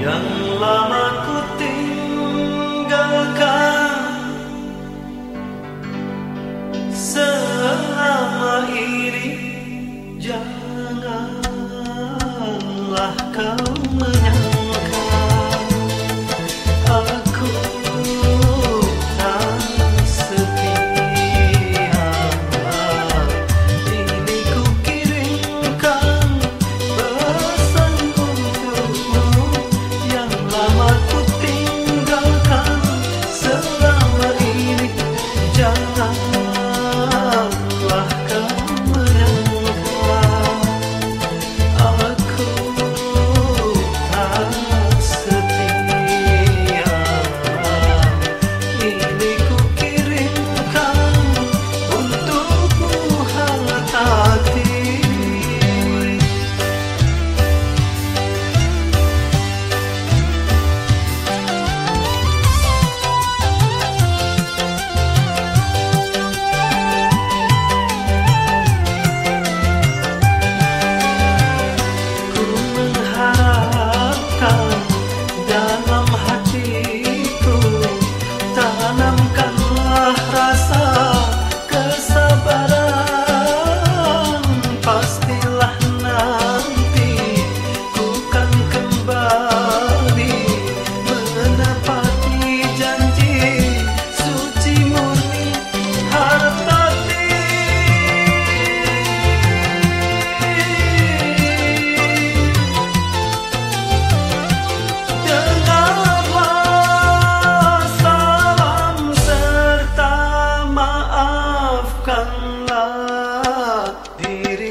Young lover. आशा धीरे